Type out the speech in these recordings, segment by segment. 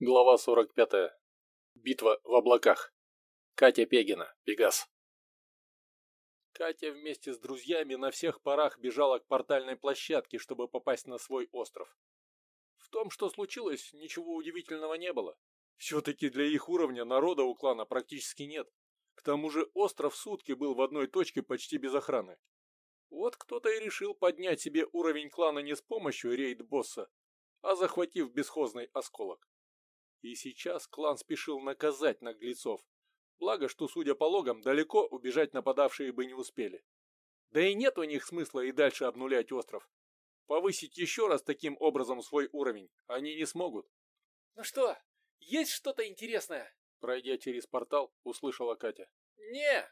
Глава 45. Битва в облаках. Катя Пегина, Пегас. Катя вместе с друзьями на всех парах бежала к портальной площадке, чтобы попасть на свой остров. В том, что случилось, ничего удивительного не было. Все-таки для их уровня народа у клана практически нет. К тому же остров сутки был в одной точке почти без охраны. Вот кто-то и решил поднять себе уровень клана не с помощью рейд-босса, а захватив бесхозный осколок. И сейчас клан спешил наказать наглецов. Благо, что, судя по логам, далеко убежать нападавшие бы не успели. Да и нет у них смысла и дальше обнулять остров. Повысить еще раз таким образом свой уровень они не смогут. «Ну что, есть что-то интересное?» Пройдя через портал, услышала Катя. «Не,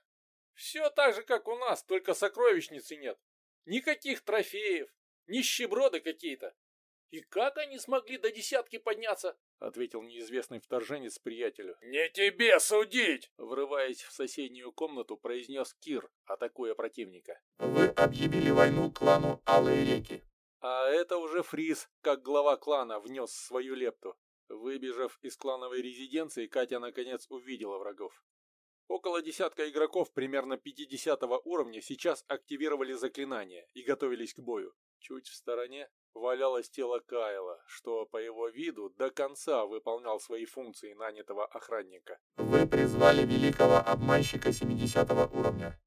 все так же, как у нас, только сокровищницы нет. Никаких трофеев, нищеброды какие-то. И как они смогли до десятки подняться? — ответил неизвестный вторженец приятелю. «Не тебе судить!» — врываясь в соседнюю комнату, произнес Кир, атакуя противника. «Вы объявили войну клану Алые реки». А это уже Фриз, как глава клана, внес свою лепту. Выбежав из клановой резиденции, Катя наконец увидела врагов. Около десятка игроков примерно 50 уровня сейчас активировали заклинания и готовились к бою. Чуть в стороне валялось тело Кайла, что по его виду до конца выполнял свои функции нанятого охранника. Вы призвали великого обманщика 70 уровня.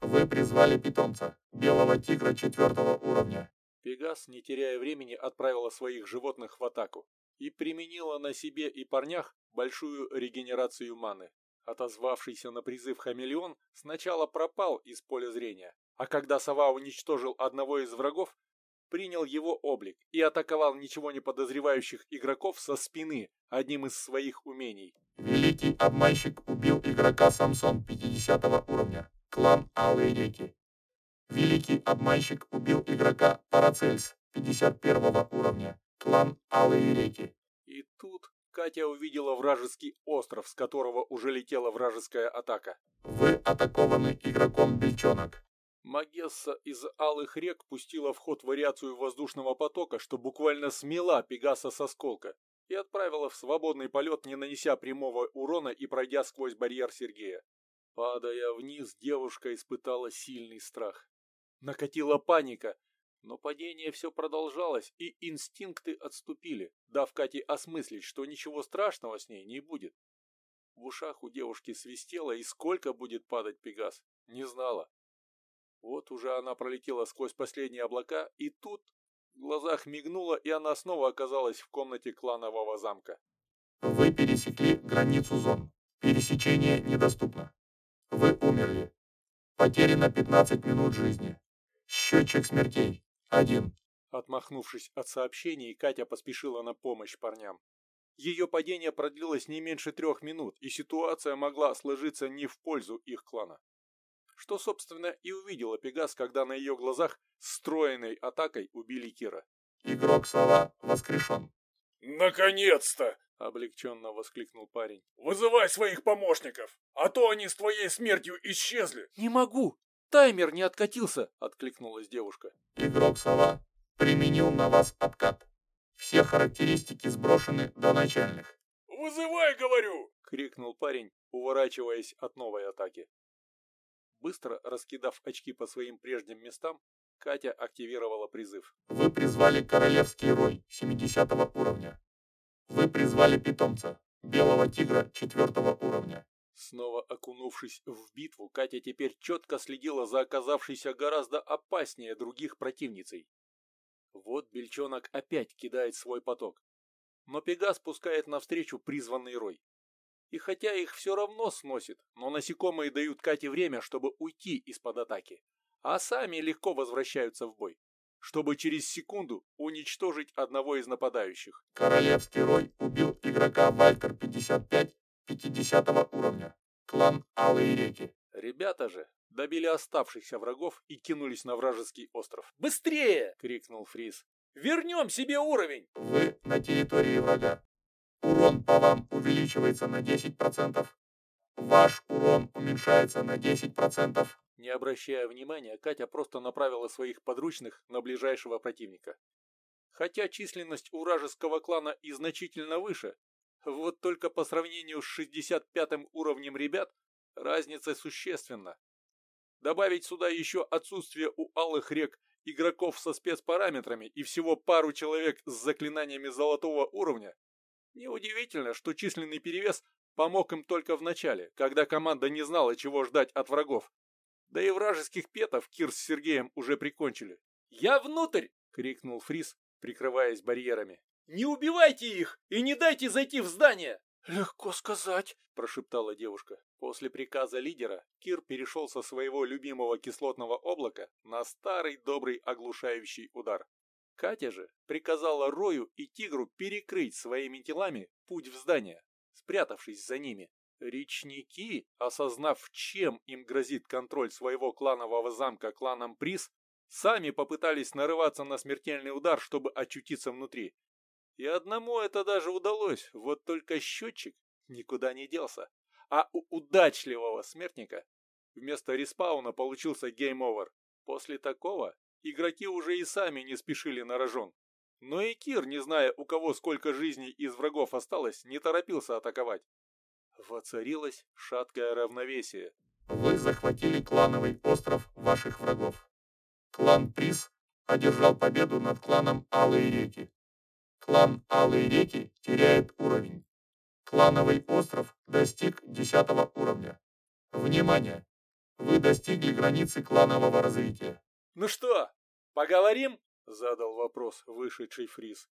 Вы призвали питомца, белого тигра 4 уровня. Пегас, не теряя времени, отправила своих животных в атаку и применила на себе и парнях большую регенерацию маны. Отозвавшийся на призыв хамелеон сначала пропал из поля зрения, а когда сова уничтожил одного из врагов, принял его облик и атаковал ничего не подозревающих игроков со спины одним из своих умений. Великий обманщик убил игрока Самсон 50 уровня, клан Алые реки. Великий обманщик убил игрока Парацельс 51 уровня, клан Алые реки. И тут Катя увидела вражеский остров, с которого уже летела вражеская атака. Вы атакованы игроком Бельчонок. Магесса из Алых рек пустила в ход вариацию воздушного потока, что буквально смела Пегаса со сколка и отправила в свободный полет, не нанеся прямого урона и пройдя сквозь барьер Сергея. Падая вниз, девушка испытала сильный страх. Накатила паника, но падение все продолжалось, и инстинкты отступили, дав Кате осмыслить, что ничего страшного с ней не будет. В ушах у девушки свистело, и сколько будет падать Пегас, не знала. Вот уже она пролетела сквозь последние облака, и тут в глазах мигнуло, и она снова оказалась в комнате кланового замка. Вы пересекли границу зон. Пересечение недоступно. Вы умерли. Потеряно 15 минут жизни. Счетчик смертей. Один. Отмахнувшись от сообщений, Катя поспешила на помощь парням. Ее падение продлилось не меньше трех минут, и ситуация могла сложиться не в пользу их клана что, собственно, и увидела Пегас, когда на ее глазах стройной атакой убили Кира. «Игрок Сова воскрешен». «Наконец-то!» — облегченно воскликнул парень. «Вызывай своих помощников, а то они с твоей смертью исчезли!» «Не могу! Таймер не откатился!» — откликнулась девушка. «Игрок Сова применил на вас откат. Все характеристики сброшены до начальных». «Вызывай, говорю!» — крикнул парень, уворачиваясь от новой атаки. Быстро раскидав очки по своим прежним местам, Катя активировала призыв. Вы призвали королевский рой 70 уровня. Вы призвали питомца, белого тигра 4 уровня. Снова окунувшись в битву, Катя теперь четко следила за оказавшейся гораздо опаснее других противницей. Вот Бельчонок опять кидает свой поток. Но Пегас пускает навстречу призванный рой. И хотя их все равно сносит, но насекомые дают Кате время, чтобы уйти из-под атаки, а сами легко возвращаются в бой, чтобы через секунду уничтожить одного из нападающих. Королевский рой убил игрока Вальтер 55 50 уровня. Клан Алые реки. Ребята же добили оставшихся врагов и кинулись на вражеский остров. «Быстрее!» — крикнул Фриз. «Вернем себе уровень!» Вы на территории врага. Урон по вам увеличивается на 10%. Ваш урон уменьшается на 10%. Не обращая внимания, Катя просто направила своих подручных на ближайшего противника. Хотя численность у вражеского клана и значительно выше, Вот только по сравнению с 65 уровнем ребят, разница существенна. Добавить сюда еще отсутствие у алых рек игроков со спецпараметрами и всего пару человек с заклинаниями золотого уровня, неудивительно, что численный перевес помог им только в начале, когда команда не знала, чего ждать от врагов. Да и вражеских петов Кир с Сергеем уже прикончили. «Я внутрь!» — крикнул Фрис, прикрываясь барьерами. «Не убивайте их и не дайте зайти в здание!» «Легко сказать», – прошептала девушка. После приказа лидера Кир перешел со своего любимого кислотного облака на старый добрый оглушающий удар. Катя же приказала Рою и Тигру перекрыть своими телами путь в здание, спрятавшись за ними. Речники, осознав, чем им грозит контроль своего кланового замка кланом Приз, сами попытались нарываться на смертельный удар, чтобы очутиться внутри, и одному это даже удалось, вот только счетчик никуда не делся. А у удачливого смертника вместо респауна получился game over. После такого игроки уже и сами не спешили на рожон. Но и Кир, не зная, у кого сколько жизней из врагов осталось, не торопился атаковать. Воцарилось шаткое равновесие. Вы захватили клановый остров ваших врагов. Клан Приз одержал победу над кланом Алые реки. Клан Алые реки теряет уровень. Клановый остров достиг 10 уровня. Внимание! Вы достигли границы кланового развития. «Ну что, поговорим?» – задал вопрос вышедший фриз.